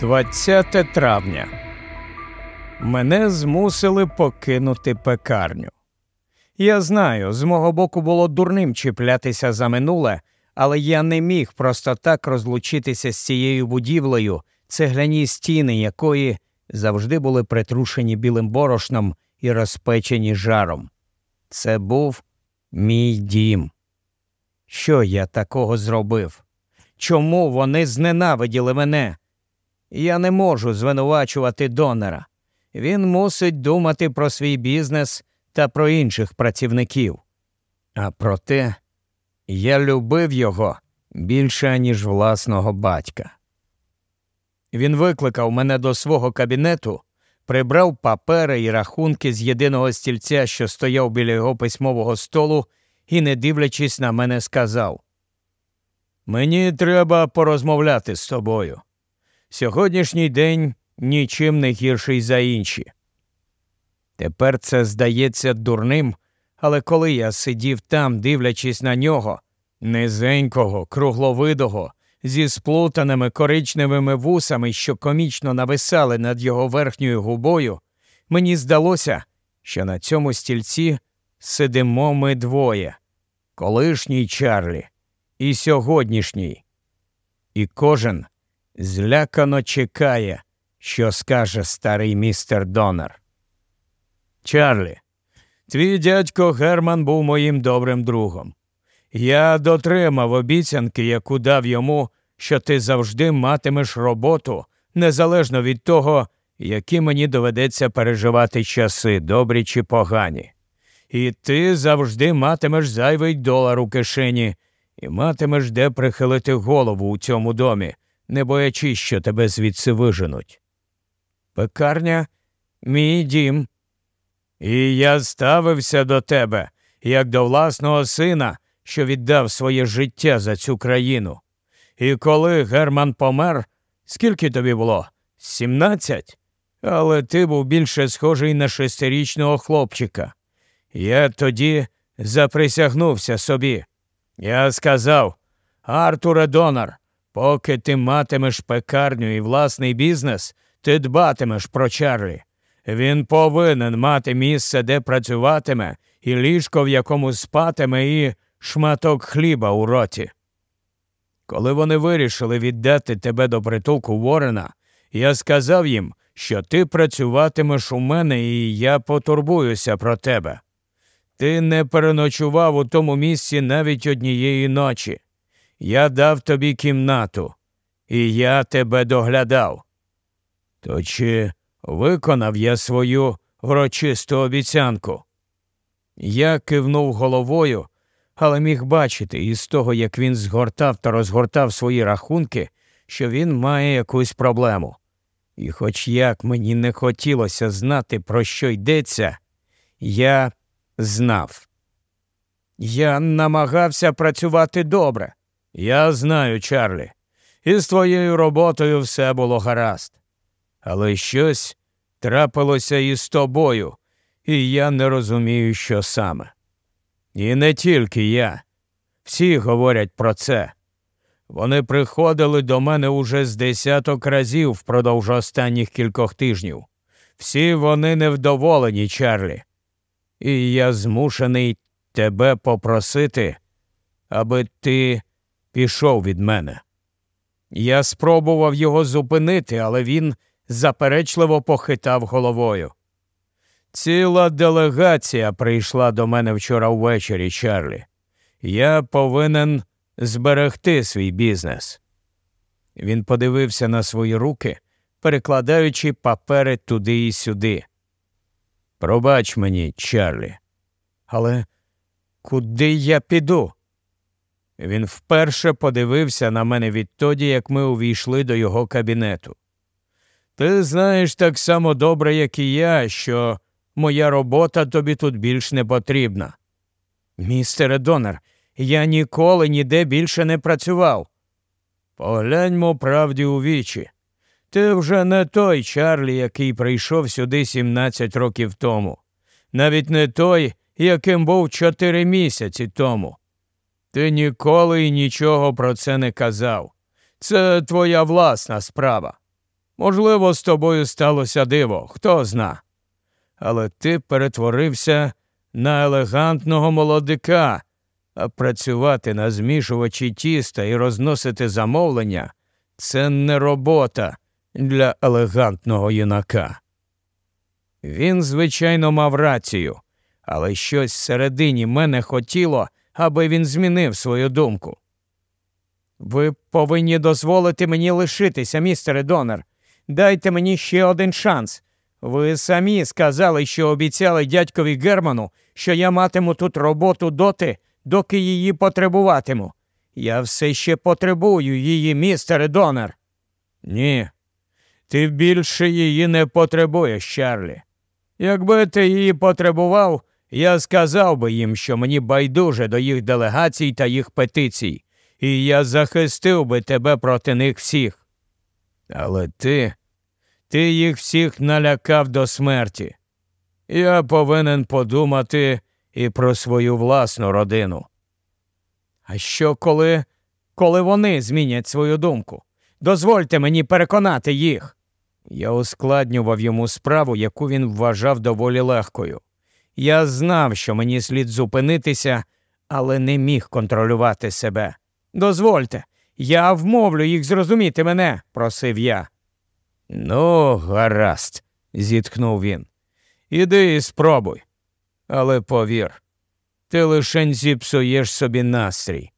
20 травня. Мене змусили покинути пекарню. Я знаю, з мого боку було дурним чіплятися за минуле, але я не міг просто так розлучитися з цією будівлею, цегляні стіни якої завжди були притрушені білим борошном і розпечені жаром. Це був мій дім. Що я такого зробив? Чому вони зненавиділи мене? Я не можу звинувачувати донора. Він мусить думати про свій бізнес та про інших працівників. А проте я любив його більше, ніж власного батька. Він викликав мене до свого кабінету, прибрав папери і рахунки з єдиного стільця, що стояв біля його письмового столу, і, не дивлячись на мене, сказав Мені треба порозмовляти з тобою. Сьогоднішній день нічим не гірший за інші. Тепер це здається дурним, але коли я сидів там, дивлячись на нього, низенького, кругловидого, зі сплутаними коричневими вусами, що комічно нависали над його верхньою губою, мені здалося, що на цьому стільці сидимо ми двоє колишній Чарлі і сьогоднішній. І кожен злякано чекає, що скаже старий містер Донор. Чарлі, твій дядько Герман був моїм добрим другом. Я дотримав обіцянки, яку дав йому, що ти завжди матимеш роботу, незалежно від того, які мені доведеться переживати часи, добрі чи погані. І ти завжди матимеш зайвий долар у кишені і матимеш де прихилити голову у цьому домі, не боячись, що тебе звідси виженуть. Пекарня мій дім. І я ставився до тебе, як до власного сина, що віддав своє життя за цю країну. І коли Герман помер, скільки тобі було? Сімнадцять? Але ти був більше схожий на шестирічного хлопчика. Я тоді заприсягнувся собі. Я сказав Артуре Донор, поки ти матимеш пекарню і власний бізнес, ти дбатимеш про Чарлі. Він повинен мати місце, де працюватиме, і ліжко, в якому спатиме, і шматок хліба у роті. Коли вони вирішили віддати тебе до притулку Ворена, я сказав їм, що ти працюватимеш у мене, і я потурбуюся про тебе. Ти не переночував у тому місці навіть однієї ночі. Я дав тобі кімнату, і я тебе доглядав. То чи виконав я свою врочисту обіцянку? Я кивнув головою, але міг бачити із того, як він згортав та розгортав свої рахунки, що він має якусь проблему. І, хоч як мені не хотілося знати, про що йдеться, я знав. Я намагався працювати добре. Я знаю, Чарлі, і з твоєю роботою все було гаразд. Але щось трапилося і з тобою, і я не розумію, що саме. І не тільки я. Всі говорять про це. Вони приходили до мене уже з десяток разів впродовж останніх кількох тижнів. Всі вони невдоволені, Чарлі. І я змушений тебе попросити, аби ти пішов від мене. Я спробував його зупинити, але він заперечливо похитав головою. Ціла делегація прийшла до мене вчора ввечері, Чарлі. Я повинен зберегти свій бізнес. Він подивився на свої руки, перекладаючи папери туди і сюди. Пробач мені, Чарлі, але куди я піду? Він вперше подивився на мене відтоді, як ми увійшли до його кабінету. Ти знаєш так само добре, як і я, що моя робота тобі тут більш не потрібна. Містере Донор, я ніколи ніде більше не працював. Погляньмо правді у вічі. Ти вже не той Чарлі, який прийшов сюди 17 років тому, навіть не той, яким був чотири місяці тому. Ти ніколи нічого про це не казав. Це твоя власна справа. Можливо, з тобою сталося диво, хто зна. Але ти перетворився на елегантного молодика, а працювати на змішувачі тіста і розносити замовлення це не робота для елегантного юнака. Він, звичайно, мав рацію, але щось всередині мене хотіло, аби він змінив свою думку. Ви повинні дозволити мені лишитися, містере Донор. Дайте мені ще один шанс. Ви самі сказали, що обіцяли дядькові Герману, що я матиму тут роботу доти, доки її потребуватиму. Я все ще потребую її, містере Донор. Ні, ти більше її не потребуєш, Чарлі. Якби ти її потребував, я сказав би їм, що мені байдуже до їх делегацій та їх петицій, і я захистив би тебе проти них всіх. Але ти, ти їх всіх налякав до смерті. Я повинен подумати і про свою власну родину. А що, коли, коли вони змінять свою думку? Дозвольте мені переконати їх. Я ускладнював йому справу, яку він вважав доволі легкою. Я знав, що мені слід зупинитися, але не міг контролювати себе. Дозвольте, я вмовлю їх зрозуміти мене, просив я. Ну, гаразд, зітхнув він. Іди і спробуй. Але повір, ти лишень зіпсуєш собі настрій.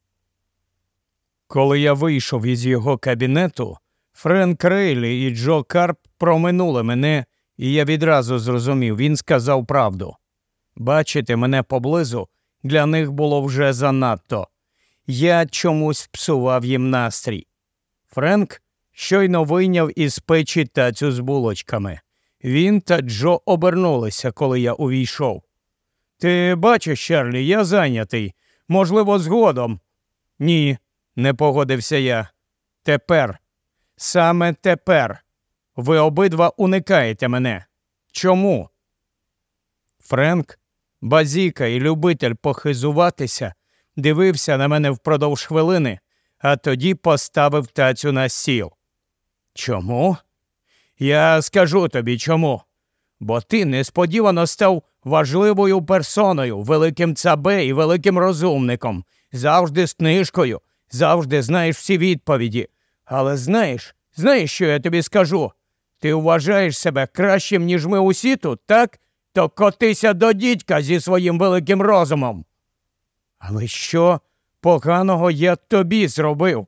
Коли я вийшов із його кабінету, Френк Рейлі і Джо Карп проминули мене, і я відразу зрозумів, він сказав правду. Бачити мене поблизу для них було вже занадто. Я чомусь псував їм настрій. Френк щойно вийняв із печі тацю з булочками. Він та Джо обернулися, коли я увійшов. Ти бачиш, Чарлі, я зайнятий. Можливо, згодом. Ні, не погодився я. Тепер, саме тепер, ви обидва уникаєте мене. Чому? Френк, базіка і любитель похизуватися, дивився на мене впродовж хвилини, а тоді поставив тацю на сіл. Чому? Я скажу тобі чому. Бо ти несподівано став важливою персоною, великим цабе і великим розумником, завжди з книжкою, завжди знаєш всі відповіді. Але знаєш, знаєш, що я тобі скажу? Ти вважаєш себе кращим, ніж ми усі тут, так? То котися до дідька зі своїм великим розумом. Але що поганого я тобі зробив?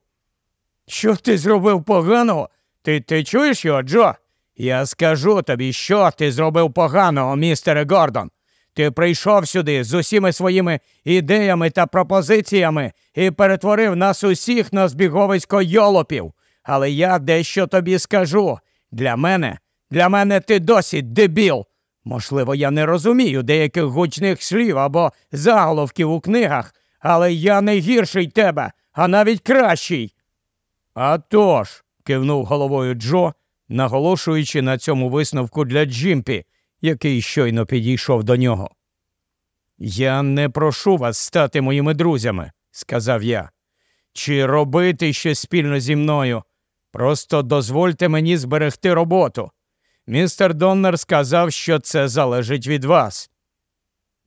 Що ти зробив поганого? Ти ти чуєш його, Джо? Я скажу тобі, що ти зробив поганого, містере Гордон. Ти прийшов сюди з усіми своїми ідеями та пропозиціями і перетворив нас усіх на збіговисько йолопів. Але я дещо тобі скажу. Для мене, для мене ти досі дебіл. Можливо, я не розумію деяких гучних слів або заголовків у книгах, але я не гірший тебе, а навіть кращий. «А тож», – кивнув головою Джо, наголошуючи на цьому висновку для Джимпі, який щойно підійшов до нього. Я не прошу вас стати моїми друзями, сказав я, чи робити щось спільно зі мною. Просто дозвольте мені зберегти роботу. Містер Доннер сказав, що це залежить від вас.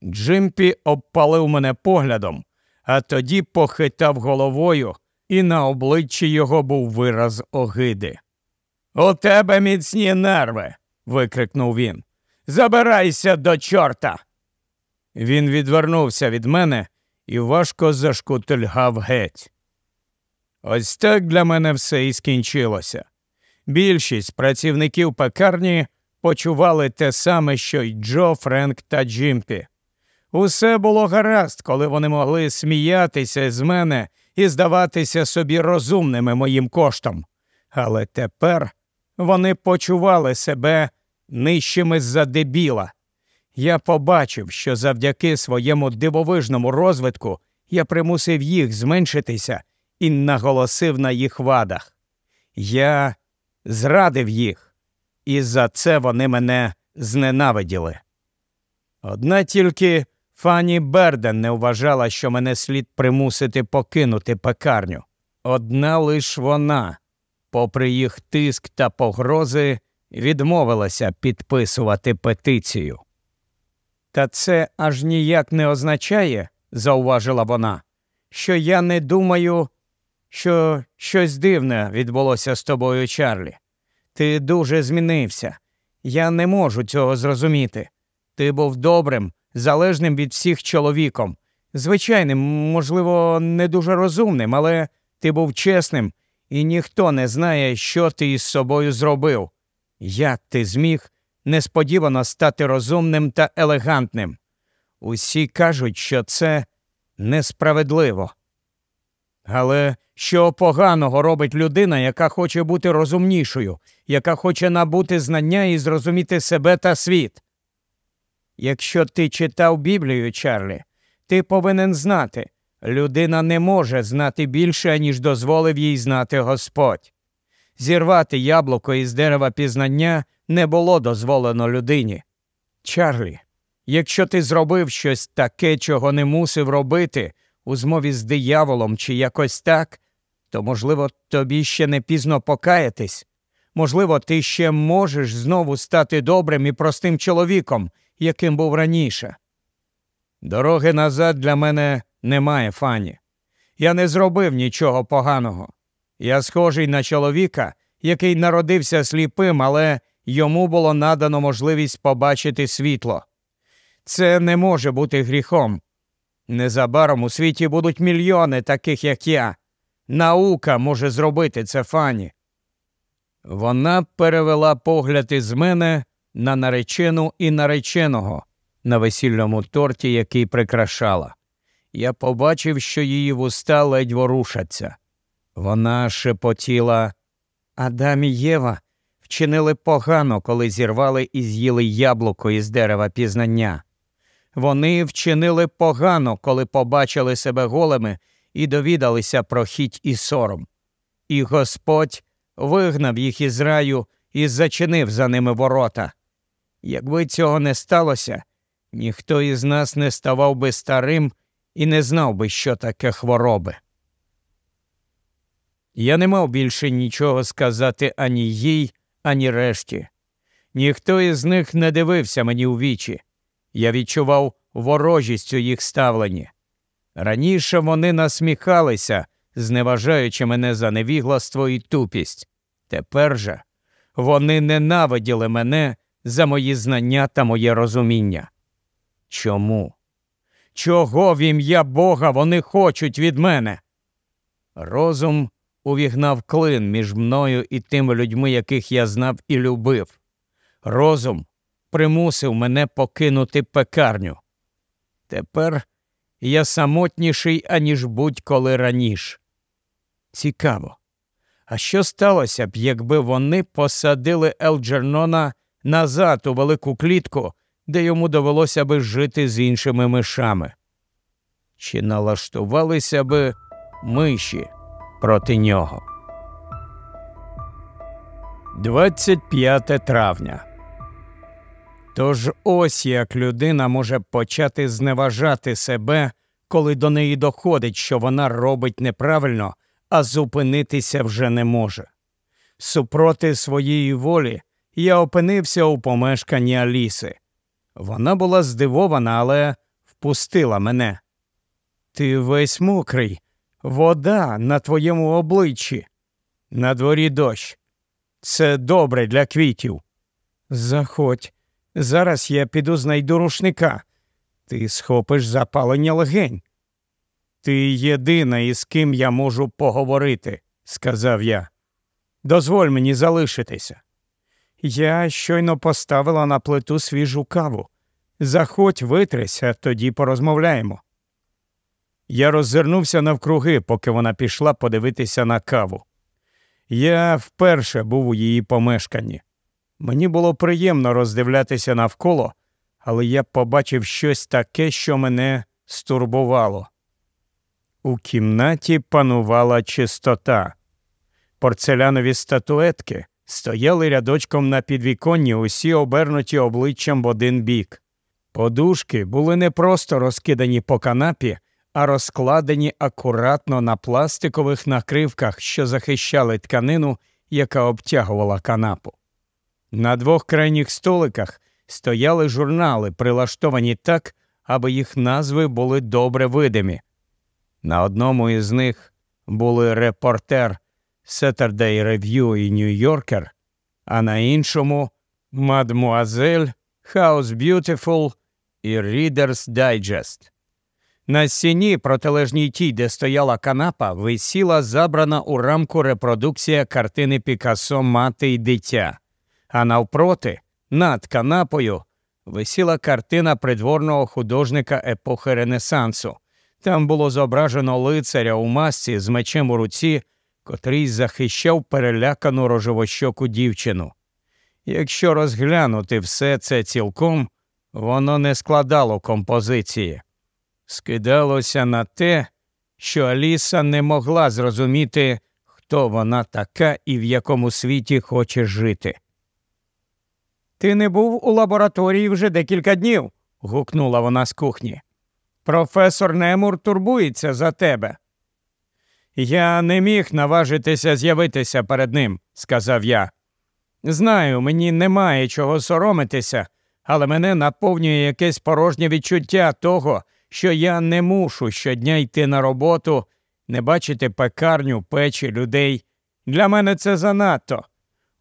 Джимпі обпалив мене поглядом, а тоді похитав головою, і на обличчі його був вираз огиди. У тебе міцні нерви. викрикнув він. Забирайся до чорта. Він відвернувся від мене і важко зашкутильгав геть. Ось так для мене все і скінчилося. Більшість працівників пекарні почували те саме, що й Джо, Френк та Джимпі. Усе було гаразд, коли вони могли сміятися з мене і здаватися собі розумними моїм коштом. Але тепер Вони почували себе нижчими за дебіла. Я побачив, що завдяки своєму дивовижному розвитку я примусив їх зменшитися і наголосив на їх вадах. Я зрадив їх, і за це вони мене зненавиділи. Одна тільки Фані Берден не вважала, що мене слід примусити покинути пекарню. Одна лиш вона, попри їх тиск та погрози, відмовилася підписувати петицію. Та це аж ніяк не означає, зауважила вона, що я не думаю, що щось дивне відбулося з тобою, Чарлі. Ти дуже змінився. Я не можу цього зрозуміти. Ти був добрим, залежним від всіх чоловіком. Звичайним, можливо, не дуже розумним, але ти був чесним, і ніхто не знає, що ти із собою зробив. Як ти зміг несподівано стати розумним та елегантним? Усі кажуть, що це несправедливо. Але що поганого робить людина, яка хоче бути розумнішою, яка хоче набути знання і зрозуміти себе та світ? Якщо ти читав Біблію, Чарлі, ти повинен знати, людина не може знати більше, ніж дозволив їй знати Господь. Зірвати яблуко із дерева пізнання не було дозволено людині. Чарлі, якщо ти зробив щось таке, чого не мусив робити, у змові з дияволом чи якось так, то, можливо, тобі ще не пізно покаятись. Можливо, ти ще можеш знову стати добрим і простим чоловіком, яким був раніше. Дороги назад для мене немає, фані. Я не зробив нічого поганого. Я схожий на чоловіка, який народився сліпим, але йому було надано можливість побачити світло. Це не може бути гріхом. Незабаром у світі будуть мільйони таких, як я. Наука може зробити це фані. Вона перевела погляд із мене на наречену і нареченого на весільному торті, який прикрашала. Я побачив, що її вуста ледь ворушаться. Вона шепотіла Адам і Єва вчинили погано, коли зірвали і з'їли яблуко із дерева пізнання. Вони вчинили погано, коли побачили себе голими і довідалися про хіть і сором. І Господь вигнав їх із раю і зачинив за ними ворота. Якби цього не сталося, ніхто із нас не ставав би старим і не знав би, що таке хвороби. Я не мав більше нічого сказати ані їй, ані решті. Ніхто із них не дивився мені у вічі. Я відчував ворожість у їх ставленні. Раніше вони насміхалися, зневажаючи мене за невігластво і тупість. Тепер же вони ненавиділи мене за мої знання та моє розуміння. Чому? Чого в ім'я Бога вони хочуть від мене? Розум увігнав клин між мною і тими людьми, яких я знав і любив. Розум примусив мене покинути пекарню. Тепер я самотніший, аніж будь-коли раніше. Цікаво. А що сталося б, якби вони посадили Елджернона назад у велику клітку, де йому довелося би жити з іншими мишами? Чи налаштувалися би миші проти нього? 25 травня. Тож ось як людина може почати зневажати себе, коли до неї доходить, що вона робить неправильно, а зупинитися вже не може. Супроти своєї волі я опинився у помешканні Аліси. Вона була здивована, але впустила мене. Ти весь мокрий, вода на твоєму обличчі. На дворі дощ. Це добре для квітів. Заходь. Зараз я піду знайду рушника. Ти схопиш запалення легень. Ти єдина, із ким я можу поговорити, сказав я. Дозволь мені залишитися. Я щойно поставила на плиту свіжу каву. Заходь, витрися, тоді порозмовляємо. Я роззирнувся навкруги, поки вона пішла подивитися на каву. Я вперше був у її помешканні. Мені було приємно роздивлятися навколо, але я побачив щось таке, що мене стурбувало. У кімнаті панувала чистота. Порцелянові статуетки стояли рядочком на підвіконні, усі обернуті обличчям в один бік. Подушки були не просто розкидані по канапі, а розкладені акуратно на пластикових накривках, що захищали тканину, яка обтягувала канапу. На двох крайніх столиках стояли журнали, прилаштовані так, аби їх назви були добре видимі. На одному із них були репортер Saturday Review і Yorker, а на іншому Мадмуазель, House Beautiful і Reader's Digest. На стіні, протилежній тій, де стояла канапа, висіла забрана у рамку репродукція картини Пікассо Мати й дитя, а навпроти, над канапою, висіла картина придворного художника епохи Ренесансу. Там було зображено лицаря у масці з мечем у руці, котрий захищав перелякану рожевощоку дівчину. Якщо розглянути все це цілком, воно не складало композиції. Скидалося на те, що Аліса не могла зрозуміти, хто вона така і в якому світі хоче жити. Ти не був у лабораторії вже декілька днів. гукнула вона з кухні. Професор Немур турбується за тебе. Я не міг наважитися з'явитися перед ним, сказав я. Знаю, мені немає чого соромитися, але мене наповнює якесь порожнє відчуття того, що я не мушу щодня йти на роботу, не бачити пекарню, печі, людей. Для мене це занадто.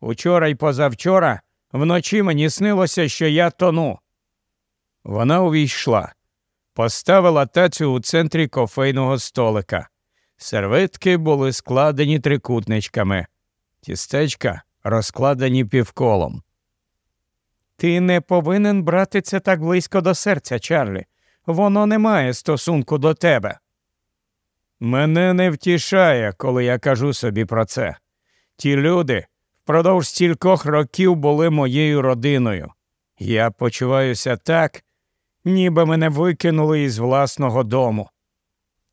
Учора й позавчора вночі мені снилося, що я тону. Вона увійшла, поставила тацю у центрі кофейного столика. Серветки були складені трикутничками, тістечка розкладені півколом. Ти не повинен брати це так близько до серця, Чарлі. Воно не має стосунку до тебе. Мене не втішає, коли я кажу собі про це. Ті люди впродовж стількох років були моєю родиною. Я почуваюся так, ніби мене викинули із власного дому.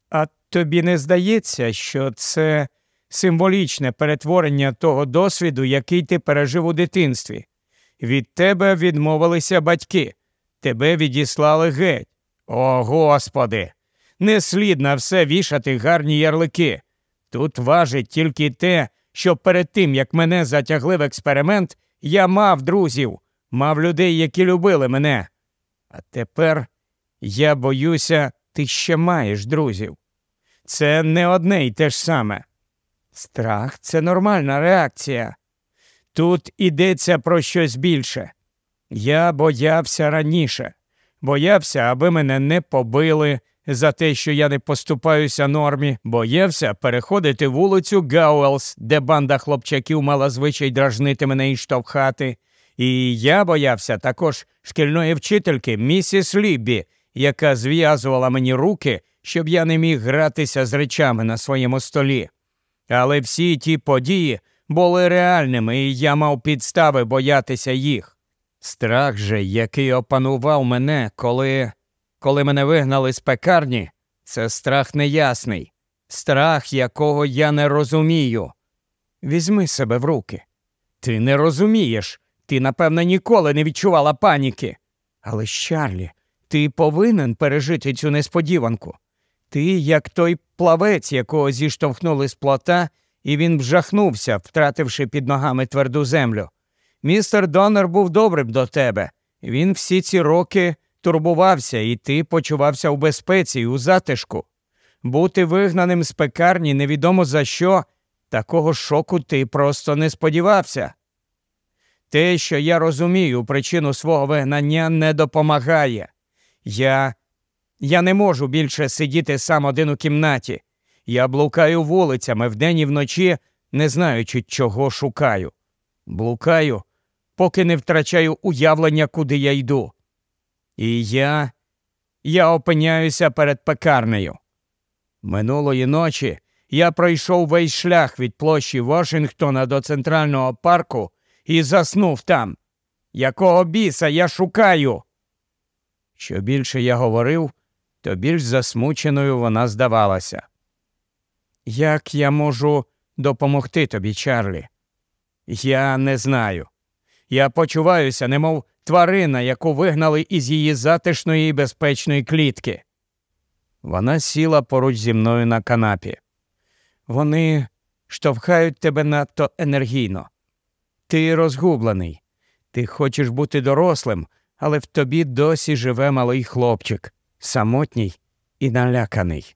А тобі не здається, що це символічне перетворення того досвіду, який ти пережив у дитинстві. Від тебе відмовилися батьки, тебе відіслали геть. О, Господи! Не слід на все вішати гарні ярлики. Тут важить тільки те, що перед тим, як мене затягли в експеримент, я мав друзів, мав людей, які любили мене. А тепер я боюся, ти ще маєш друзів. Це не одне й те ж саме. Страх це нормальна реакція. Тут ідеться про щось більше. Я боявся раніше, боявся, аби мене не побили за те, що я не поступаюся нормі, боявся переходити вулицю Гауелс, де банда хлопчаків мала звичай дражнити мене і штовхати. І я боявся також шкільної вчительки місіс Ліббі, яка зв'язувала мені руки, щоб я не міг гратися з речами на своєму столі. Але всі ті події були реальними, і я мав підстави боятися їх. Страх же, який опанував мене, коли коли мене вигнали з пекарні, це страх неясний, страх, якого я не розумію. Візьми себе в руки. Ти не розумієш, ти, напевно, ніколи не відчувала паніки. Але, Чарлі, ти повинен пережити цю несподіванку. Ти, як той плавець, якого зіштовхнули з плота, і він вжахнувся, втративши під ногами тверду землю. Містер Донор був добрим до тебе. Він всі ці роки турбувався, і ти почувався у безпеці і у затишку. Бути вигнаним з пекарні невідомо за що, такого шоку ти просто не сподівався. Те, що я розумію причину свого вигнання, не допомагає. Я я не можу більше сидіти сам один у кімнаті. Я блукаю вулицями вдень і вночі, не знаючи, чого шукаю. Блукаю, поки не втрачаю уявлення, куди я йду. І я я опиняюся перед пекарнею. Минулої ночі Я пройшов весь шлях від площі Вашингтона до центрального парку і заснув там. Якого біса я шукаю? Що більше я говорив, то більш засмученою вона здавалася. Як я можу допомогти тобі, Чарлі? Я не знаю. Я почуваюся, немов тварина, яку вигнали із її затишної і безпечної клітки. Вона сіла поруч зі мною на канапі. Вони штовхають тебе надто енергійно. Ти розгублений. Ти хочеш бути дорослим, але в тобі досі живе малий хлопчик, самотній і наляканий.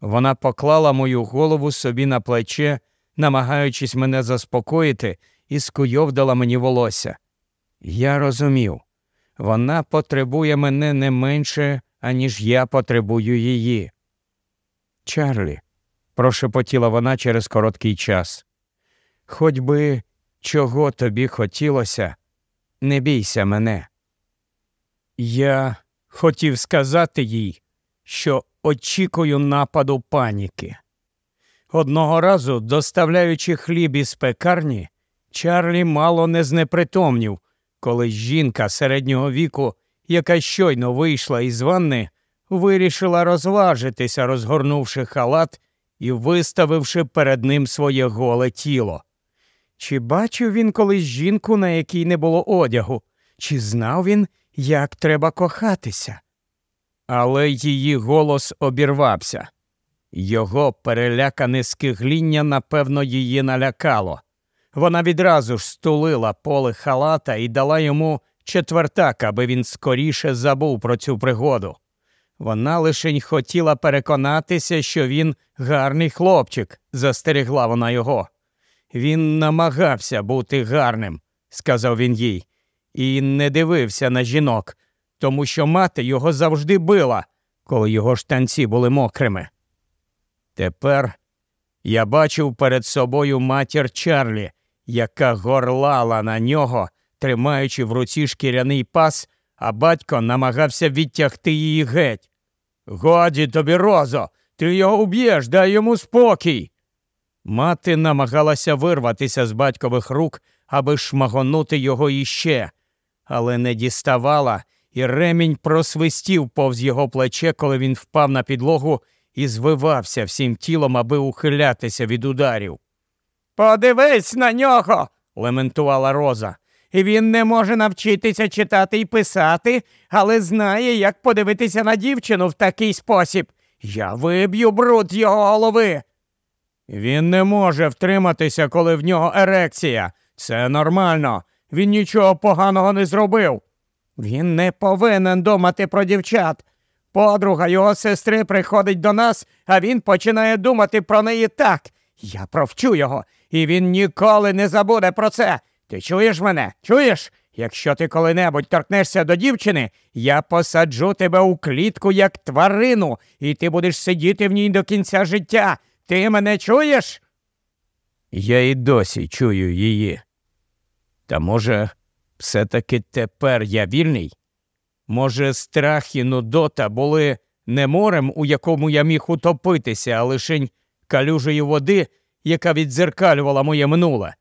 Вона поклала мою голову собі на плече, намагаючись мене заспокоїти, і скуйовдала мені волосся. Я розумів, вона потребує мене не менше, аніж я потребую її. Чарлі, прошепотіла вона через короткий час. Хоч би чого тобі хотілося, не бійся мене. Я хотів сказати їй, що очікую нападу паніки. Одного разу, доставляючи хліб із пекарні, Чарлі мало не знепритомнів, коли жінка середнього віку, яка щойно вийшла із ванни, вирішила розважитися, розгорнувши халат і виставивши перед ним своє голе тіло. Чи бачив він колись жінку, на якій не було одягу, чи знав він, як треба кохатися? Але її голос обірвався. Його перелякане скигління, напевно, її налякало. Вона відразу ж стулила поле халата і дала йому четвертак, аби він скоріше забув про цю пригоду. Вона лишень хотіла переконатися, що він гарний хлопчик, застерегла вона його. Він намагався бути гарним, сказав він їй, і не дивився на жінок, тому що мати його завжди била, коли його штанці були мокрими. Тепер я бачив перед собою матір Чарлі, яка горлала на нього, тримаючи в руці шкіряний пас, а батько намагався відтягти її геть. Годі тобі, Розо, ти його уб'єш, дай йому спокій. Мати намагалася вирватися з батькових рук, аби шмагонути його іще, але не діставала, і ремінь просвистів повз його плече, коли він впав на підлогу і звивався всім тілом, аби ухилятися від ударів. Подивись на нього, лементувала Роза. Він не може навчитися читати і писати, але знає, як подивитися на дівчину в такий спосіб. Я виб'ю бруд його голови. Він не може втриматися, коли в нього ерекція. Це нормально. Він нічого поганого не зробив. Він не повинен думати про дівчат. Подруга його сестри приходить до нас, а він починає думати про неї так. Я провчу його, і він ніколи не забуде про це. Ти чуєш мене? Чуєш? Якщо ти коли-небудь торкнешся до дівчини, я посаджу тебе у клітку як тварину, і ти будеш сидіти в ній до кінця життя. Ти мене чуєш? Я і досі чую її. Та може, все таки тепер я вільний? Може, страх і нудота були не морем, у якому я міг утопитися, а лишень калюжеї води, яка віддзеркалювала моє минуле.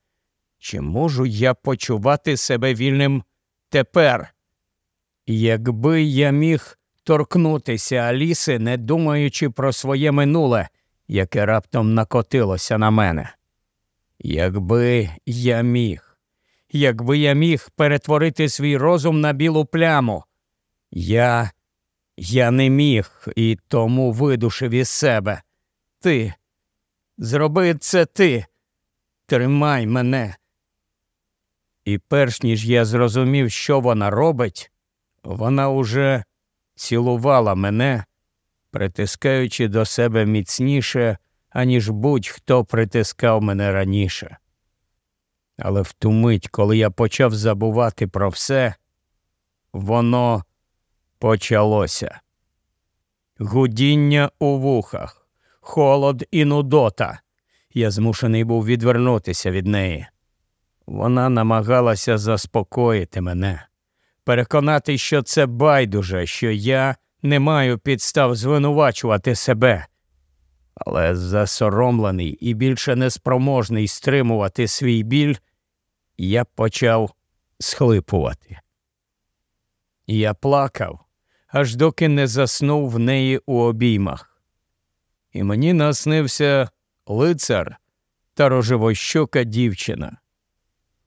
Чи можу я почувати себе вільним тепер? Якби я міг торкнутися Аліси, не думаючи про своє минуле, яке раптом накотилося на мене. Якби я міг, якби я міг перетворити свій розум на білу пляму, я я не міг і тому видушив із себе. Ти, зроби це ти, тримай мене. І перш ніж я зрозумів, що вона робить, вона уже цілувала мене, притискаючи до себе міцніше, аніж будь-хто притискав мене раніше. Але в ту мить, коли я почав забувати про все, воно почалося. Гудіння у вухах, холод і нудота. Я змушений був відвернутися від неї. Вона намагалася заспокоїти мене, переконати, що це байдуже, що я не маю підстав звинувачувати себе. але засоромлений і більше неспроможний стримувати свій біль, я почав схлипувати. Я плакав, аж доки не заснув в неї у обіймах. І мені наснився лицар та рожевощока дівчина.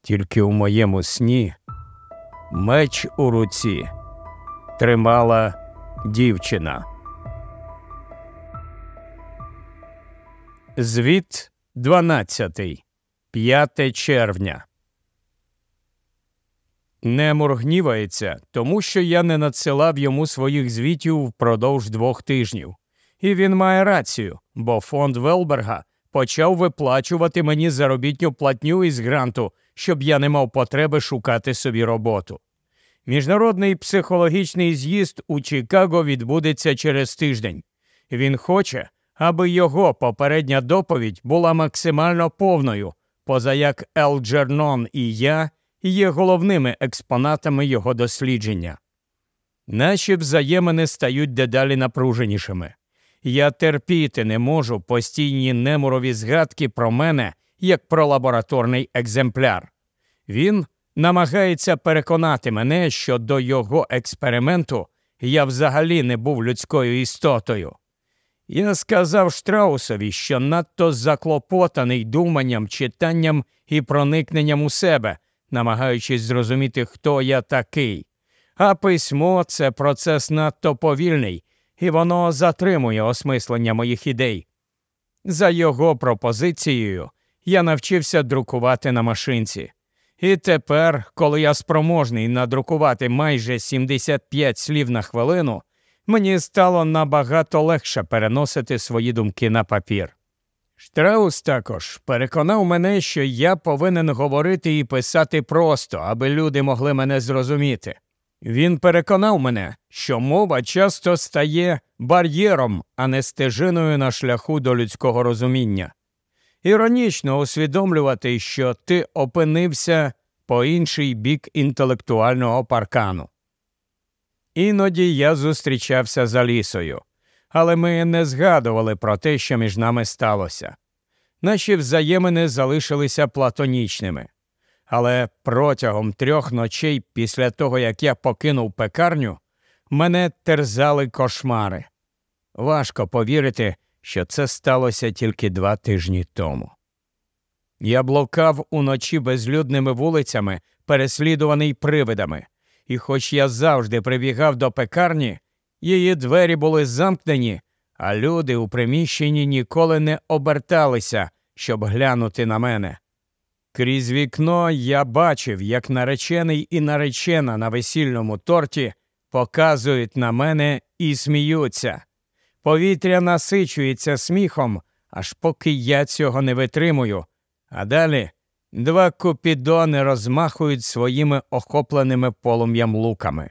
Тільки у моєму сні меч у руці тримала дівчина. Звіт 12. 5 червня. Немур гнівається, тому що я не надсилав йому своїх звітів впродовж двох тижнів. І він має рацію, бо фонд Велберга почав виплачувати мені заробітню платню із гранту, щоб я не мав потреби шукати собі роботу. Міжнародний психологічний з'їзд у Чикаго відбудеться через тиждень. Він хоче, аби його попередня доповідь була максимально повною, поза як Ел Джернон і я є головними експонатами його дослідження. Наші взаємини стають дедалі напруженішими. Я терпіти не можу постійні немурові згадки про мене як про лабораторний екземпляр. Він намагається переконати мене, що до його експерименту я взагалі не був людською істотою. Я сказав Штраусові, що надто заклопотаний думанням, читанням і проникненням у себе, намагаючись зрозуміти, хто я такий. А письмо це процес надто повільний, і воно затримує осмислення моїх ідей. За його пропозицією я навчився друкувати на машинці. І тепер, коли я спроможний надрукувати майже 75 слів на хвилину, мені стало набагато легше переносити свої думки на папір. Штраус також переконав мене, що я повинен говорити і писати просто, аби люди могли мене зрозуміти. Він переконав мене, що мова часто стає бар'єром, а не стежиною на шляху до людського розуміння. Іронічно усвідомлювати, що ти опинився по інший бік інтелектуального паркану. Іноді я зустрічався за лісою, але ми не згадували про те, що між нами сталося. Наші взаємини залишилися платонічними. Але протягом трьох ночей після того, як я покинув пекарню, мене терзали кошмари. Важко повірити, що це сталося тільки два тижні тому. Я блокав уночі безлюдними вулицями, переслідуваний привидами, і хоч я завжди прибігав до пекарні, її двері були замкнені, а люди у приміщенні ніколи не оберталися, щоб глянути на мене. Крізь вікно я бачив, як наречений і наречена на весільному торті показують на мене і сміються. Повітря насичується сміхом, аж поки я цього не витримую. А далі два купідони розмахують своїми охопленими полум'ям луками.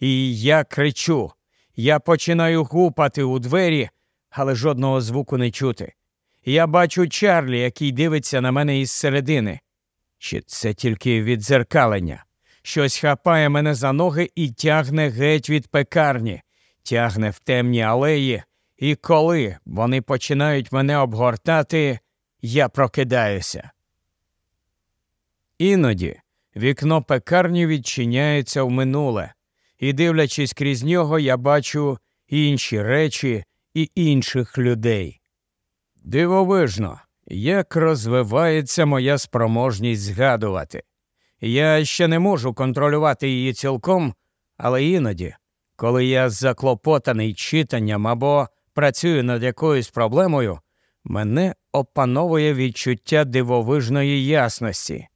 І я кричу. Я починаю гупати у двері, але жодного звуку не чути. Я бачу Чарлі, який дивиться на мене із середини. Чи це тільки відзеркалення? Щось хапає мене за ноги і тягне геть від пекарні, тягне в темні алеї, і коли вони починають мене обгортати, я прокидаюся. Іноді вікно пекарні відчиняється в минуле, і, дивлячись крізь нього, я бачу інші речі і інших людей. Дивовижно, як розвивається моя спроможність згадувати. Я ще не можу контролювати її цілком, але іноді, коли я заклопотаний читанням або працюю над якоюсь проблемою, мене опановує відчуття дивовижної ясності.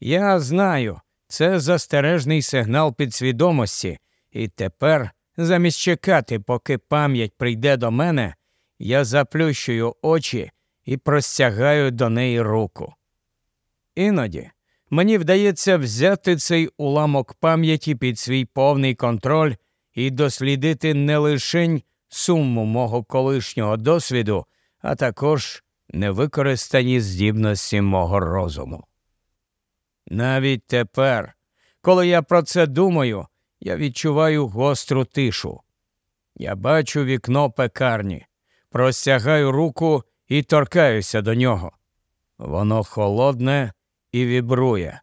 Я знаю, це застережний сигнал підсвідомості, і тепер, замість чекати, поки пам'ять прийде до мене, я заплющую очі і простягаю до неї руку. Іноді мені вдається взяти цей уламок пам'яті під свій повний контроль і дослідити не лишень суму мого колишнього досвіду, а також невикористані здібності мого розуму. Навіть тепер, коли я про це думаю, я відчуваю гостру тишу. Я бачу вікно пекарні, простягаю руку і торкаюся до нього. Воно холодне і вібрує,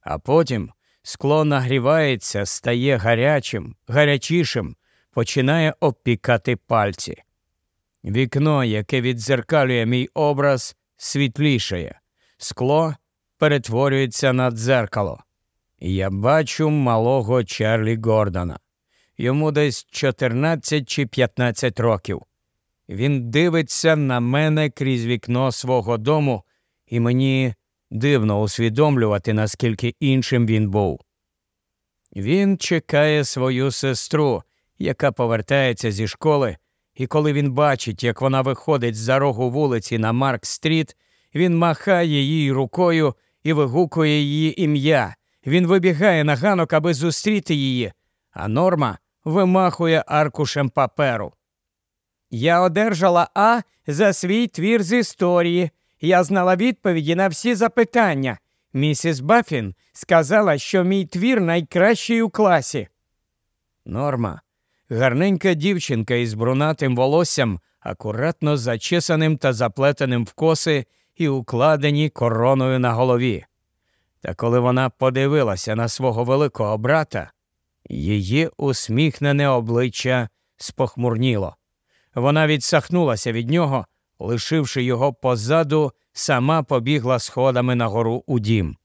а потім скло нагрівається, стає гарячим, гарячішим, починає обпікати пальці. Вікно, яке віддзеркалює мій образ, світлішає, скло перетворюється на дзеркало. Я бачу малого Чарлі Гордона. Йому десь 14 чи 15 років. Він дивиться на мене крізь вікно свого дому, і мені дивно усвідомлювати, наскільки іншим він був. Він чекає свою сестру, яка повертається зі школи, і коли він бачить, як вона виходить з-за рогу вулиці на Марк Стріт, він махає їй рукою і вигукує її ім'я. Він вибігає на ганок, аби зустріти її, а норма вимахує аркушем паперу. Я одержала А за свій твір з історії. Я знала відповіді на всі запитання. Місіс Баффін сказала, що мій твір найкращий у класі. Норма, гарненька дівчинка із брунатим волоссям, акуратно зачесаним та заплетеним в коси і укладені короною на голові. Та коли вона подивилася на свого великого брата, її усміхнене обличчя спохмурніло. Вона відсахнулася від нього, лишивши його позаду, сама побігла сходами на гору у дім.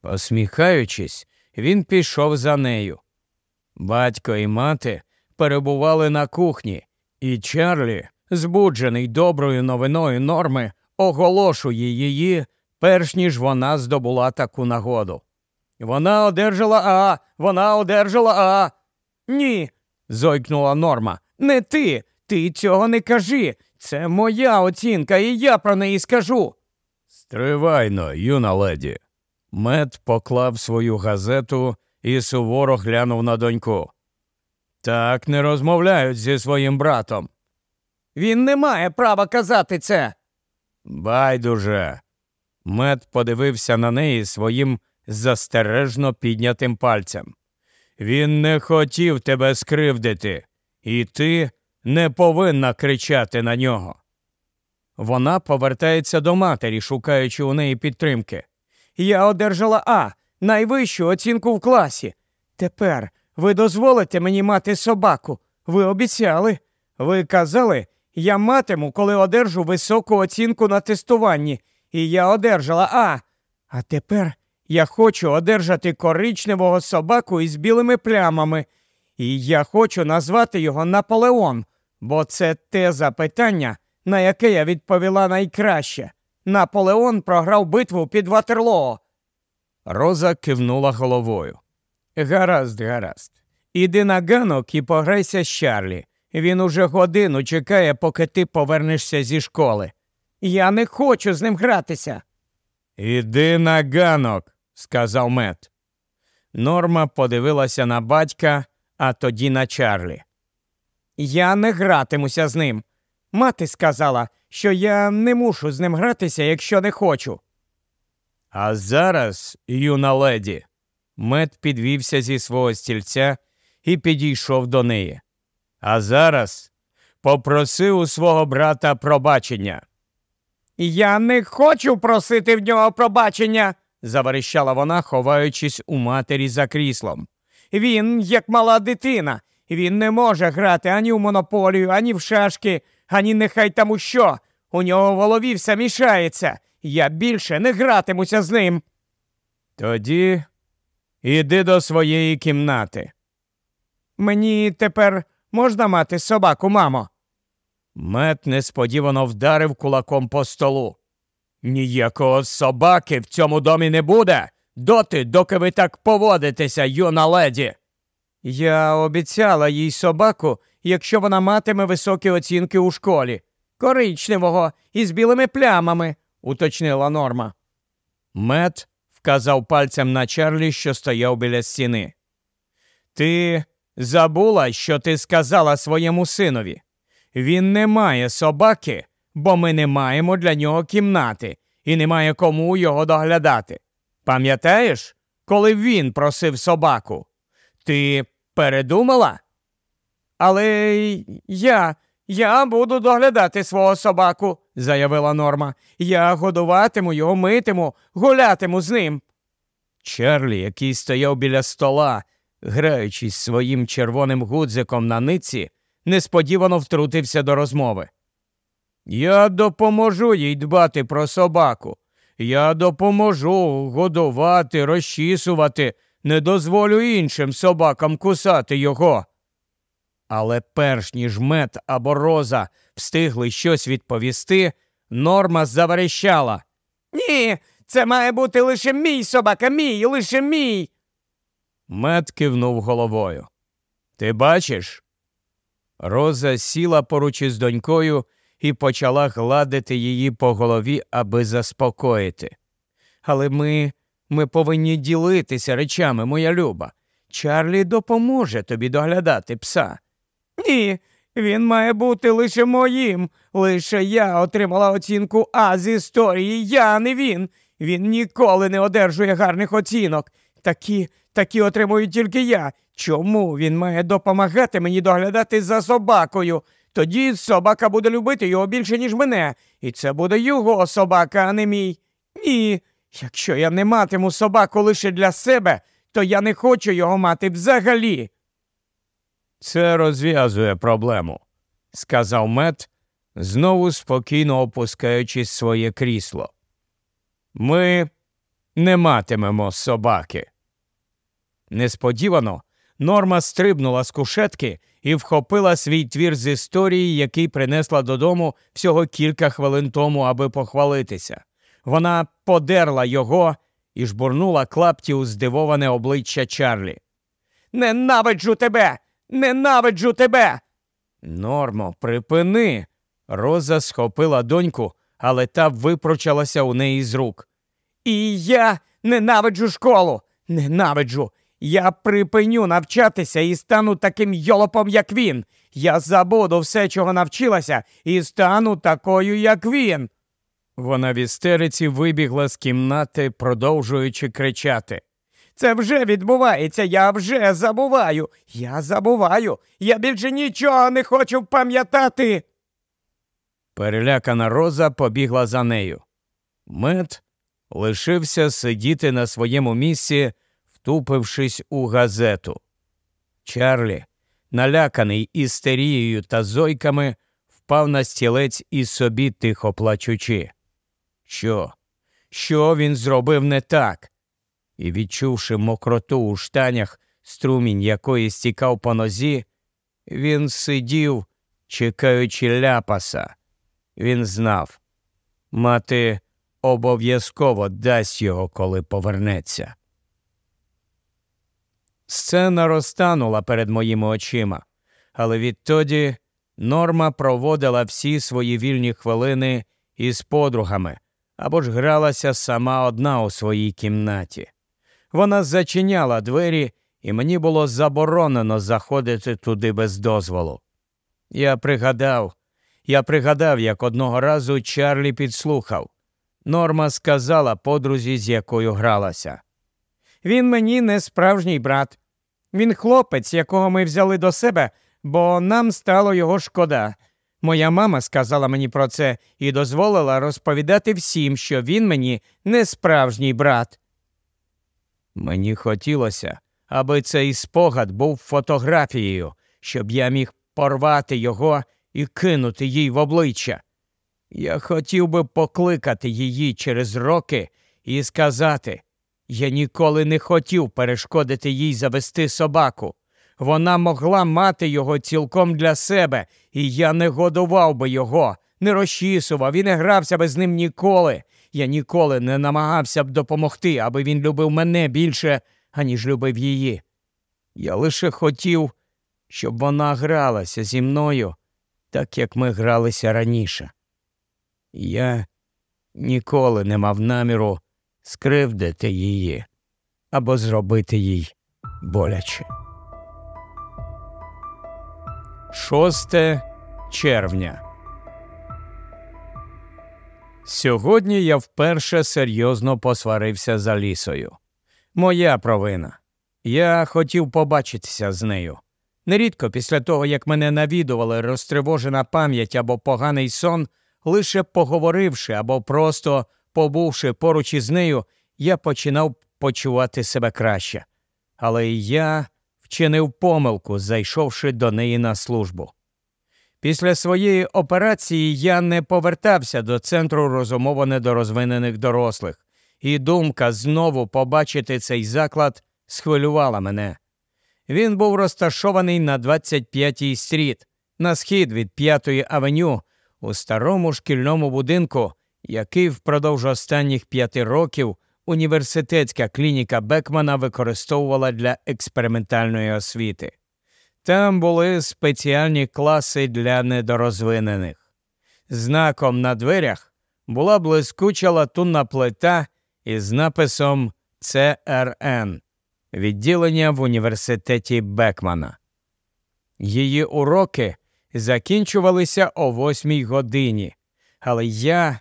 Посміхаючись, він пішов за нею. Батько і мати перебували на кухні, і Чарлі, збуджений доброю новиною норми, оголошує її, перш ніж вона здобула таку нагоду. Вона одержала А, вона одержала А. Ні. зойкнула норма. Не ти. Ти цього не кажи. Це моя оцінка, і я про неї скажу. Стривайно, юна леді. Мед поклав свою газету і суворо глянув на доньку. Так не розмовляють зі своїм братом. Він не має права казати це. Байдуже. Мед подивився на неї своїм застережно піднятим пальцем. Він не хотів тебе скривдити, і ти не повинна кричати на нього. Вона повертається до матері, шукаючи у неї підтримки. Я одержала А, найвищу оцінку в класі. Тепер ви дозволите мені мати собаку. Ви обіцяли. Ви казали, я матиму, коли одержу високу оцінку на тестуванні, і я одержала А. А тепер я хочу одержати коричневого собаку із білими плямами, і я хочу назвати його Наполеон, бо це те запитання, на яке я відповіла найкраще. Наполеон програв битву під Ватерлоо. Роза кивнула головою. Гаразд, гаразд. Іди на ганок і пограйся з Чарлі. Він уже годину чекає, поки ти повернешся зі школи. Я не хочу з ним гратися. Іди на ганок, сказав мед. Норма подивилася на батька, а тоді на Чарлі. Я не гратимуся з ним. Мати сказала, що я не мушу з ним гратися, якщо не хочу. А зараз, юна леді, мед підвівся зі свого стільця і підійшов до неї. А зараз попроси у свого брата пробачення. Я не хочу просити в нього пробачення, заверещала вона, ховаючись у матері за кріслом. Він, як мала дитина, він не може грати ані в монополію, ані в шашки, ані нехай там у що. У нього в голові все мішається. Я більше не гратимуся з ним. Тоді іди до своєї кімнати. Мені тепер можна мати собаку, мамо? Мет несподівано вдарив кулаком по столу. Ніякого собаки в цьому домі не буде, доти, доки ви так поводитеся, юна леді. Я обіцяла їй собаку, якщо вона матиме високі оцінки у школі. Коричневого із білими плямами, уточнила норма. Мет вказав пальцем на Чарлі, що стояв біля стіни. Ти забула, що ти сказала своєму синові. Він не має собаки, бо ми не маємо для нього кімнати і немає кому його доглядати. Пам'ятаєш, коли він просив собаку? Ти передумала? Але я Я буду доглядати свого собаку, заявила Норма. Я годуватиму його, митиму, гулятиму з ним. Чарлі, який стояв біля стола, граючись своїм червоним гудзиком на ниці, несподівано втрутився до розмови. Я допоможу їй дбати про собаку. Я допоможу годувати, розчісувати, не дозволю іншим собакам кусати його. Але перш ніж мед або роза встигли щось відповісти, норма заверещала. Ні, це має бути лише мій собака, мій, лише мій. Мед кивнув головою. Ти бачиш? Роза сіла поруч із донькою і почала гладити її по голові, аби заспокоїти. Але ми ми повинні ділитися речами, моя люба. Чарлі допоможе тобі доглядати пса. Ні, він має бути лише моїм. Лише я отримала оцінку А з історії, я не він. Він ніколи не одержує гарних оцінок. Такі, такі отримую тільки я. Чому він має допомагати мені доглядати за собакою? Тоді собака буде любити його більше, ніж мене, і це буде його собака, а не мій. Ні. Якщо я не матиму собаку лише для себе, то я не хочу його мати взагалі. Це розв'язує проблему, сказав Мет, знову спокійно опускаючись своє крісло. Ми не матимемо собаки. Несподівано Норма стрибнула з кушетки і вхопила свій твір з історії, який принесла додому всього кілька хвилин тому, аби похвалитися. Вона подерла його і жбурнула клапті у здивоване обличчя Чарлі. Ненавиджу тебе! Ненавиджу тебе. Нормо, припини. Роза схопила доньку, але та випручалася у неї з рук. І я ненавиджу школу. Ненавиджу. Я припиню навчатися і стану таким йолопом, як він. Я забуду все, чого навчилася, і стану такою, як він. Вона в істериці вибігла з кімнати, продовжуючи кричати. Це вже відбувається, я вже забуваю. Я забуваю. Я більше нічого не хочу пам'ятати. Перелякана роза побігла за нею. Мед лишився сидіти на своєму місці, втупившись у газету. Чарлі, наляканий істерією та зойками, впав на стілець і собі тихо плачучи. Що? Що він зробив не так? І, відчувши мокроту у штанях, струмінь якої стікав по нозі, він сидів, чекаючи ляпаса. Він знав, мати обов'язково дасть його, коли повернеться. Сцена розтанула перед моїми очима, але відтоді норма проводила всі свої вільні хвилини із подругами або ж гралася сама одна у своїй кімнаті. Вона зачиняла двері, і мені було заборонено заходити туди без дозволу. Я пригадав, я пригадав, як одного разу Чарлі підслухав. Норма сказала подрузі, з якою гралася. Він мені не справжній брат. Він хлопець, якого ми взяли до себе, бо нам стало його шкода. Моя мама сказала мені про це і дозволила розповідати всім, що він мені не справжній брат. Мені хотілося, аби цей спогад був фотографією, щоб я міг порвати його і кинути їй в обличчя. Я хотів би покликати її через роки і сказати я ніколи не хотів перешкодити їй завести собаку. Вона могла мати його цілком для себе, і я не годував би його, не розчісував і не грався би з ним ніколи. Я ніколи не намагався б допомогти, аби він любив мене більше, аніж любив її. Я лише хотів, щоб вона гралася зі мною, так як ми гралися раніше. Я ніколи не мав наміру скривдити її або зробити їй боляче. 6 червня. Сьогодні я вперше серйозно посварився за лісою. Моя провина. Я хотів побачитися з нею. Нерідко після того, як мене навідували розтривожена пам'ять або поганий сон, лише поговоривши або просто побувши поруч із нею, я починав почувати себе краще. Але я вчинив помилку, зайшовши до неї на службу. Після своєї операції я не повертався до центру розумово недорозвинених дорослих, і думка знову побачити цей заклад схвилювала мене. Він був розташований на 25-й стріт, на схід від 5-ї авеню, у старому шкільному будинку, який впродовж останніх п'яти років університетська клініка Бекмана використовувала для експериментальної освіти. Там були спеціальні класи для недорозвинених. Знаком на дверях була блискуча латунна плита із написом ЦРН відділення в університеті Бекмана. Її уроки закінчувалися о восьмій годині, але я,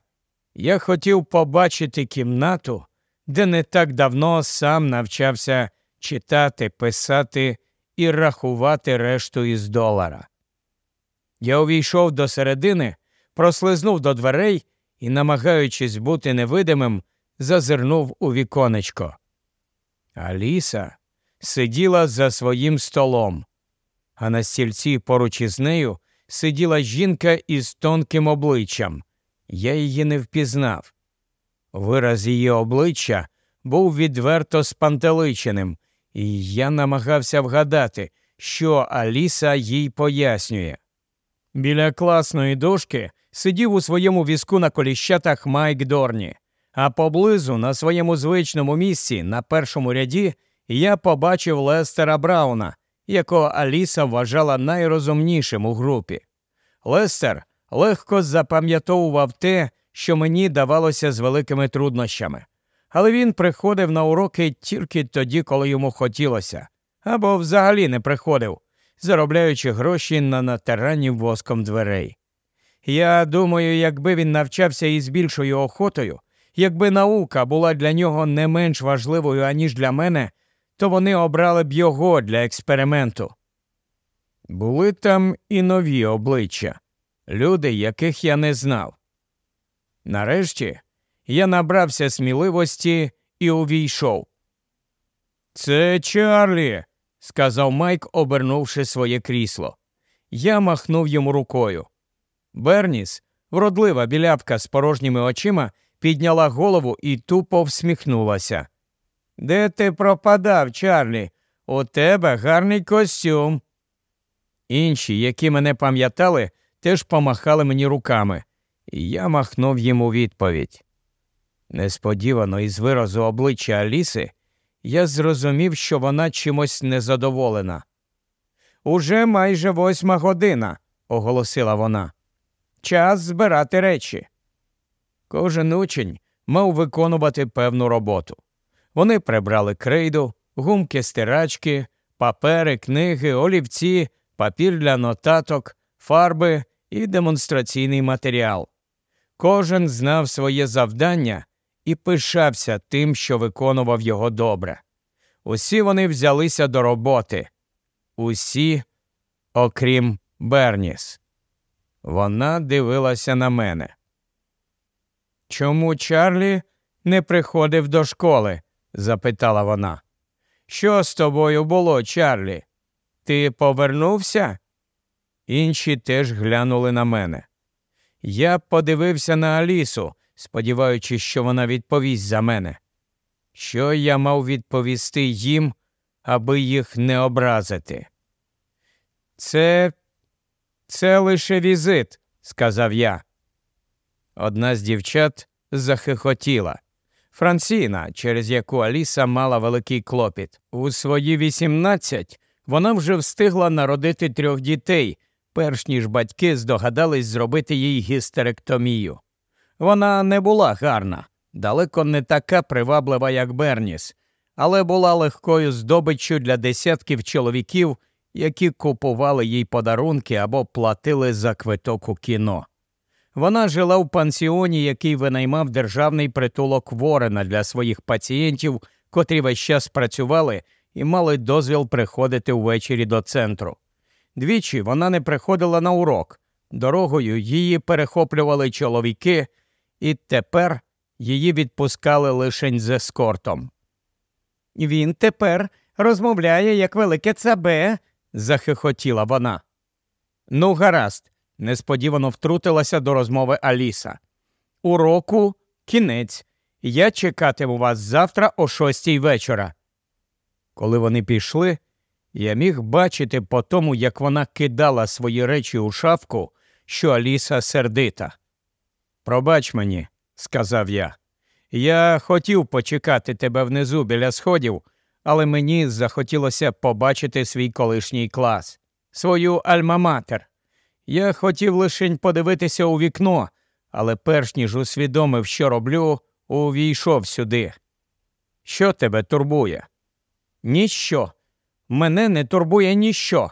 я хотів побачити кімнату, де не так давно сам навчався читати, писати і рахувати решту із долара. Я увійшов до середини, прослизнув до дверей і, намагаючись бути невидимим, зазирнув у віконечко. Аліса сиділа за своїм столом, а на стільці поруч із нею сиділа жінка із тонким обличчям. Я її не впізнав. Вираз її обличчя був відверто спантеличеним, і я намагався вгадати, що Аліса їй пояснює. Біля класної дошки сидів у своєму візку на коліщатах Майк Дорні, а поблизу, на своєму звичному місці, на першому ряді, я побачив Лестера Брауна, якого Аліса вважала найрозумнішим у групі. Лестер легко запам'ятовував те, що мені давалося з великими труднощами але він приходив на уроки тільки тоді, коли йому хотілося, або взагалі не приходив, заробляючи гроші на натиранні воском дверей. Я думаю, якби він навчався із більшою охотою, якби наука була для нього не менш важливою, аніж для мене, то вони обрали б його для експерименту. Були там і нові обличчя, люди, яких я не знав. Нарешті я набрався сміливості і увійшов. Це Чарлі, сказав Майк, обернувши своє крісло. Я махнув йому рукою. Берніс, вродлива білявка з порожніми очима, підняла голову і тупо всміхнулася. Де ти пропадав, Чарлі? У тебе гарний костюм. Інші, які мене пам'ятали, теж помахали мені руками, я махнув їм у відповідь. Несподівано із виразу обличчя Аліси я зрозумів, що вона чимось незадоволена. Уже майже восьма година, оголосила вона. Час збирати речі. Кожен учень мав виконувати певну роботу. Вони прибрали крейду, гумки стирачки, папери, книги, олівці, папір для нотаток, фарби і демонстраційний матеріал. Кожен знав своє завдання і пишався тим, що виконував його добре. Усі вони взялися до роботи, усі, окрім Берніс. Вона дивилася на мене. Чому Чарлі не приходив до школи? запитала вона. Що з тобою було, Чарлі? Ти повернувся? Інші теж глянули на мене. Я подивився на Алісу, сподіваючись, що вона відповість за мене. Що я мав відповісти їм, аби їх не образити? Це це лише візит, сказав я. Одна з дівчат захихотіла. Франціна, через яку Аліса мала великий клопіт. У свої вісімнадцять вона вже встигла народити трьох дітей, перш ніж батьки здогадались зробити їй гістеректомію. Вона не була гарна, далеко не така приваблива, як Берніс, але була легкою здобиччю для десятків чоловіків, які купували їй подарунки або платили за квиток у кіно. Вона жила в пансіоні, який винаймав державний притулок Ворена для своїх пацієнтів, котрі весь час працювали і мали дозвіл приходити ввечері до центру. Двічі вона не приходила на урок. Дорогою її перехоплювали чоловіки, і тепер її відпускали лишень з ескортом. Він тепер розмовляє, як велике цабе, захихотіла вона. Ну, гаразд, несподівано втрутилася до розмови Аліса. Уроку кінець. Я чекатиму вас завтра о шостій вечора. Коли вони пішли, я міг бачити по тому, як вона кидала свої речі у шафку, що Аліса сердита. Пробач мені, сказав я. Я хотів почекати тебе внизу біля сходів, але мені захотілося побачити свій колишній клас, свою альма-матер. Я хотів лише подивитися у вікно, але перш ніж усвідомив, що роблю, увійшов сюди. Що тебе турбує? Ніщо. Мене не турбує ніщо.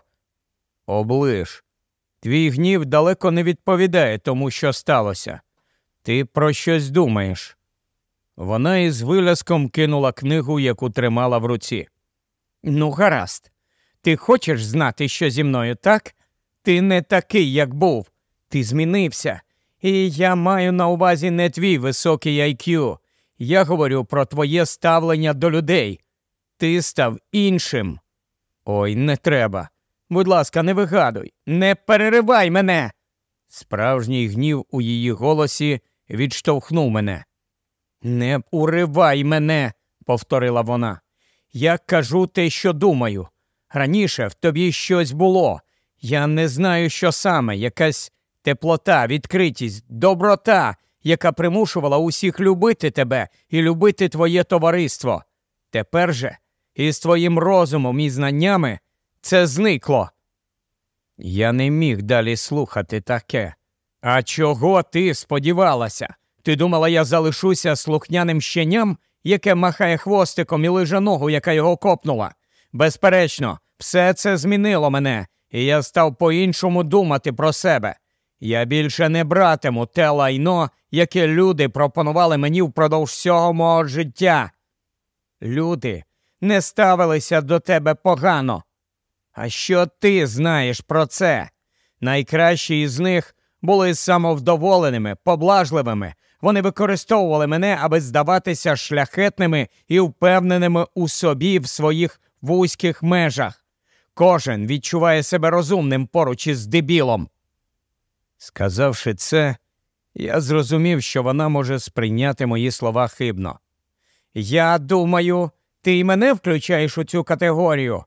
Оближ. Твій гнів далеко не відповідає тому, що сталося. Ти про щось думаєш. Вона із виляском кинула книгу, яку тримала в руці. Ну, гаразд, ти хочеш знати, що зі мною так? Ти не такий, як був. Ти змінився. І я маю на увазі не твій високий IQ. Я говорю про твоє ставлення до людей. Ти став іншим. Ой, не треба. Будь ласка, не вигадуй, не переривай мене. Справжній гнів у її голосі відштовхнув мене. Не уривай мене, повторила вона. Я кажу те, що думаю. Раніше в тобі щось було. Я не знаю, що саме, якась теплота, відкритість, доброта, яка примушувала усіх любити тебе і любити твоє товариство. Тепер же, із твоїм розумом і знаннями, це зникло. Я не міг далі слухати таке. А чого ти сподівалася? Ти думала, я залишуся слухняним щеням, яке махає хвостиком і лиже ногу, яка його копнула? Безперечно, все це змінило мене, і я став по-іншому думати про себе. Я більше не братиму те лайно, яке люди пропонували мені впродовж всього мого життя. Люди не ставилися до тебе погано. А що ти знаєш про це? Найкращі із них були самовдоволеними, поблажливими. Вони використовували мене, аби здаватися шляхетними і впевненими у собі в своїх вузьких межах. Кожен відчуває себе розумним поруч із дебілом. Сказавши це, я зрозумів, що вона може сприйняти мої слова хибно. Я думаю, ти й мене включаєш у цю категорію.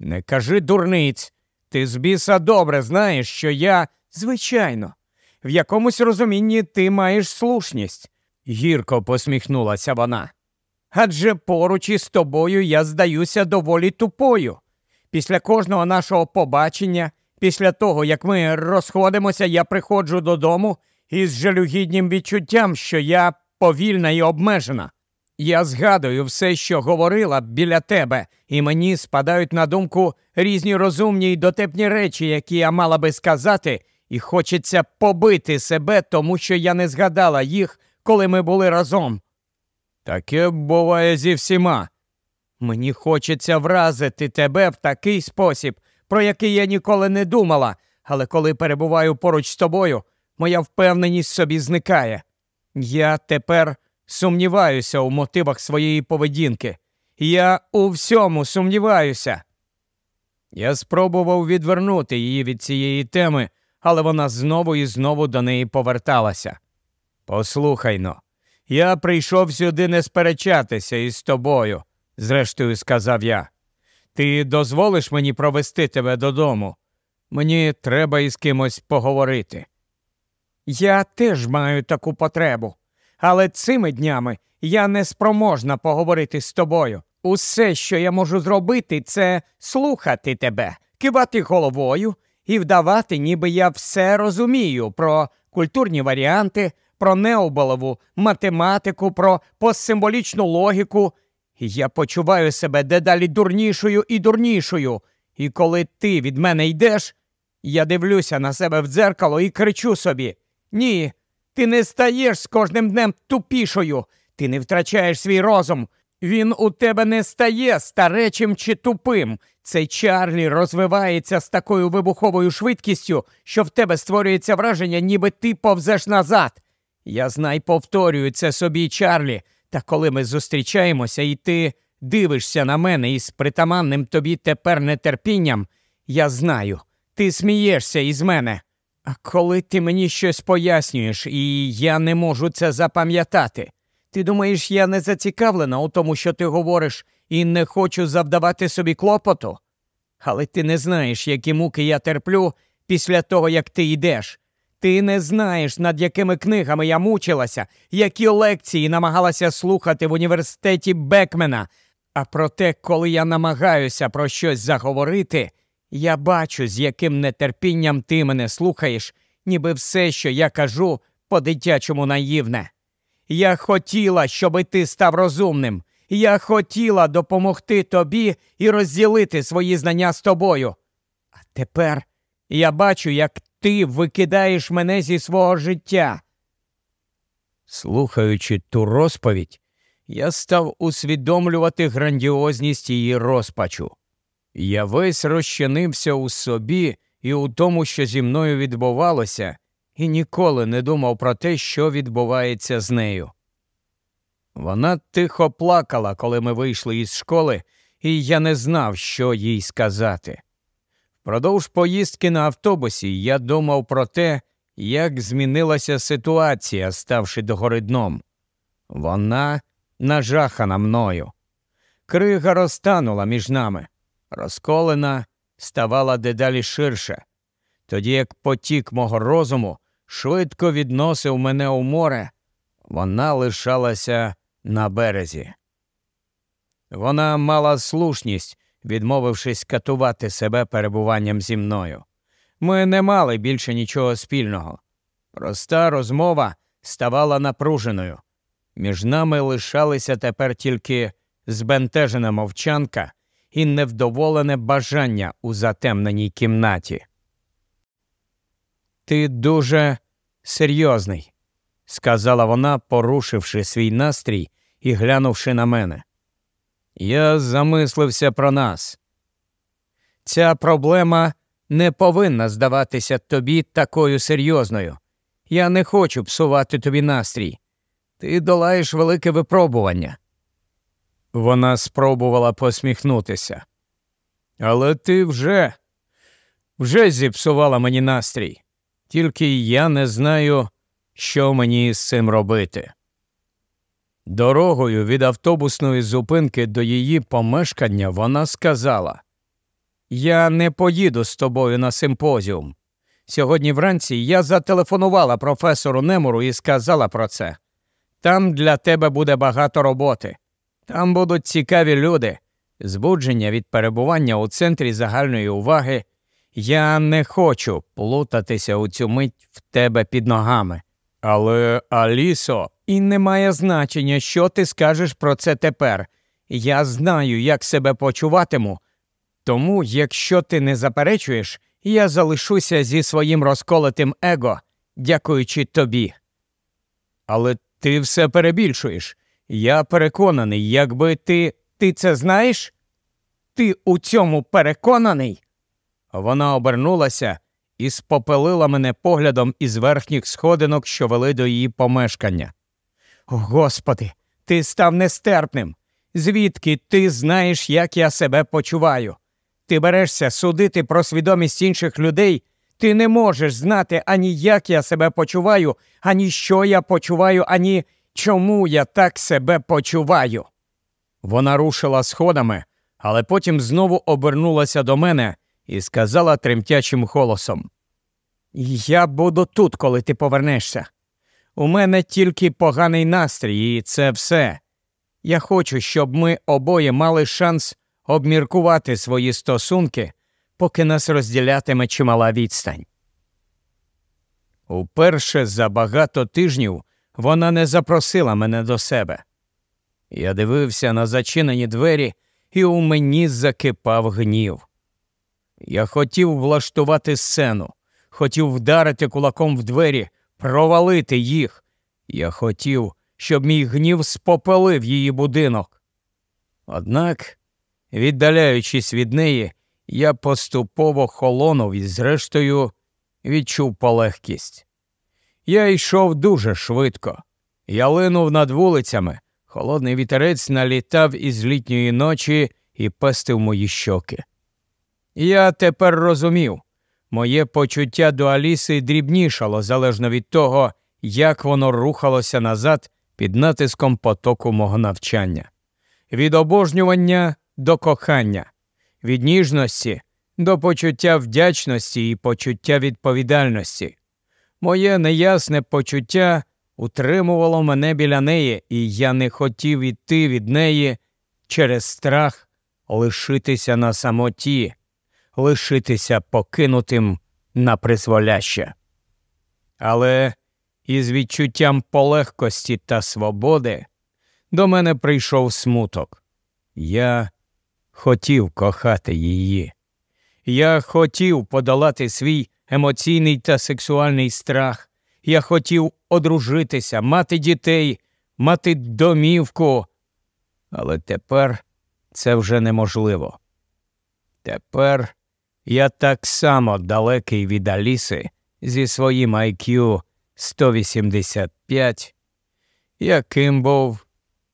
Не кажи дурниць. Ти з біса добре знаєш, що я, звичайно, в якомусь розумінні ти маєш слушність, гірко посміхнулася вона. Адже поруч із тобою я здаюся доволі тупою. Після кожного нашого побачення, після того, як ми розходимося, я приходжу додому із жалюгіднім відчуттям, що я повільна і обмежена. Я згадую все, що говорила біля тебе, і мені спадають на думку різні розумні й дотепні речі, які я мала би сказати, і хочеться побити себе, тому що я не згадала їх, коли ми були разом. Таке буває зі всіма. Мені хочеться вразити тебе в такий спосіб, про який я ніколи не думала, але коли перебуваю поруч з тобою, моя впевненість собі зникає. Я тепер сумніваюся у мотивах своєї поведінки. Я у всьому сумніваюся. Я спробував відвернути її від цієї теми, але вона знову і знову до неї поверталася. Послухай но, я прийшов сюди не сперечатися із тобою, зрештою сказав я. Ти дозволиш мені провести тебе додому? Мені треба із кимось поговорити. Я теж маю таку потребу, але цими днями я не спроможна поговорити з тобою. Усе, що я можу зробити, це слухати тебе, кивати головою і вдавати, ніби я все розумію про культурні варіанти, про необолову математику, про постсимволічну логіку. Я почуваю себе дедалі дурнішою і дурнішою. І коли ти від мене йдеш, я дивлюся на себе в дзеркало і кричу собі: Ні, ти не стаєш з кожним днем тупішою, ти не втрачаєш свій розум. Він у тебе не стає старечим чи тупим. Цей Чарлі розвивається з такою вибуховою швидкістю, що в тебе створюється враження, ніби ти повзеш назад. Я знай повторюю це собі, Чарлі, та коли ми зустрічаємося, і ти дивишся на мене із притаманним тобі тепер нетерпінням, я знаю, ти смієшся із мене. А коли ти мені щось пояснюєш, і я не можу це запам'ятати, ти думаєш, я не зацікавлена у тому, що ти говориш, і не хочу завдавати собі клопоту? Але ти не знаєш, які муки я терплю після того, як ти йдеш. Ти не знаєш, над якими книгами я мучилася, які лекції намагалася слухати в університеті Бекмена. А проте, коли я намагаюся про щось заговорити, я бачу, з яким нетерпінням ти мене слухаєш, ніби все, що я кажу, по дитячому наївне. Я хотіла, щоби ти став розумним. Я хотіла допомогти тобі і розділити свої знання з тобою. А тепер я бачу, як ти викидаєш мене зі свого життя. Слухаючи ту розповідь, я став усвідомлювати грандіозність її розпачу. Я весь розчинився у собі і у тому, що зі мною відбувалося, і ніколи не думав про те, що відбувається з нею. Вона тихо плакала, коли ми вийшли із школи, і я не знав, що їй сказати. Впродовж поїздки на автобусі я думав про те, як змінилася ситуація, ставши догори дном. Вона нажахана мною. Крига розтанула між нами, розколена ставала дедалі ширше, тоді як потік мого розуму швидко відносив мене у море, вона лишалася на березі. Вона мала слушність, відмовившись катувати себе перебуванням зі мною. Ми не мали більше нічого спільного. Проста розмова ставала напруженою. Між нами лишалися тепер тільки збентежена мовчанка і невдоволене бажання у затемненій кімнаті. Ти дуже серйозний, сказала вона, порушивши свій настрій і глянувши на мене. Я замислився про нас. Ця проблема не повинна здаватися тобі такою серйозною. Я не хочу псувати тобі настрій. Ти долаєш велике випробування. Вона спробувала посміхнутися. Але ти вже, вже зіпсувала мені настрій, тільки я не знаю, що мені з цим робити. Дорогою від автобусної зупинки до її помешкання вона сказала Я не поїду з тобою на симпозіум. Сьогодні вранці я зателефонувала професору Немуру і сказала про це. Там для тебе буде багато роботи. Там будуть цікаві люди, збудження від перебування у центрі загальної уваги. Я не хочу плутатися у цю мить в тебе під ногами. Але, Алісо, і не має значення, що ти скажеш про це тепер. Я знаю, як себе почуватиму. Тому, якщо ти не заперечуєш, я залишуся зі своїм розколотим его, дякуючи тобі. Але ти все перебільшуєш. Я переконаний, якби ти. Ти це знаєш? Ти у цьому переконаний? Вона обернулася і спопелила мене поглядом із верхніх сходинок, що вели до її помешкання. Господи, ти став нестерпним. Звідки ти знаєш, як я себе почуваю? Ти берешся судити про свідомість інших людей. Ти не можеш знати ані як я себе почуваю, ані що я почуваю, ані чому я так себе почуваю. Вона рушила сходами, але потім знову обернулася до мене і сказала тремтячим голосом: Я буду тут, коли ти повернешся. У мене тільки поганий настрій, і це все. Я хочу, щоб ми обоє мали шанс обміркувати свої стосунки, поки нас розділятиме чимала відстань. Уперше за багато тижнів вона не запросила мене до себе. Я дивився на зачинені двері, і у мені закипав гнів. Я хотів влаштувати сцену, хотів вдарити кулаком в двері, провалити їх. Я хотів, щоб мій гнів спопелив її будинок. Однак, віддаляючись від неї, я поступово холонув і, зрештою, відчув полегкість. Я йшов дуже швидко. Я линув над вулицями, холодний вітерець налітав із літньої ночі і пестив мої щоки. Я тепер розумів, моє почуття до Аліси дрібнішало залежно від того, як воно рухалося назад під натиском потоку мого навчання, від обожнювання до кохання, від ніжності до почуття вдячності і почуття відповідальності. Моє неясне почуття утримувало мене біля неї, і я не хотів іти від неї через страх лишитися на самоті, лишитися покинутим на призволяще. Але із відчуттям полегкості та свободи до мене прийшов смуток. Я хотів кохати її. Я хотів подолати свій емоційний та сексуальний страх. Я хотів одружитися, мати дітей, мати домівку. Але тепер це вже неможливо. Тепер я так само далекий від Аліси зі своїм IQ 185, яким був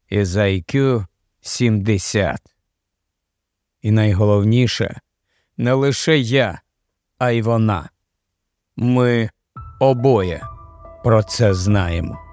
із IQ 70. І найголовніше не лише я, а й вона. Ми обоє про це знаємо.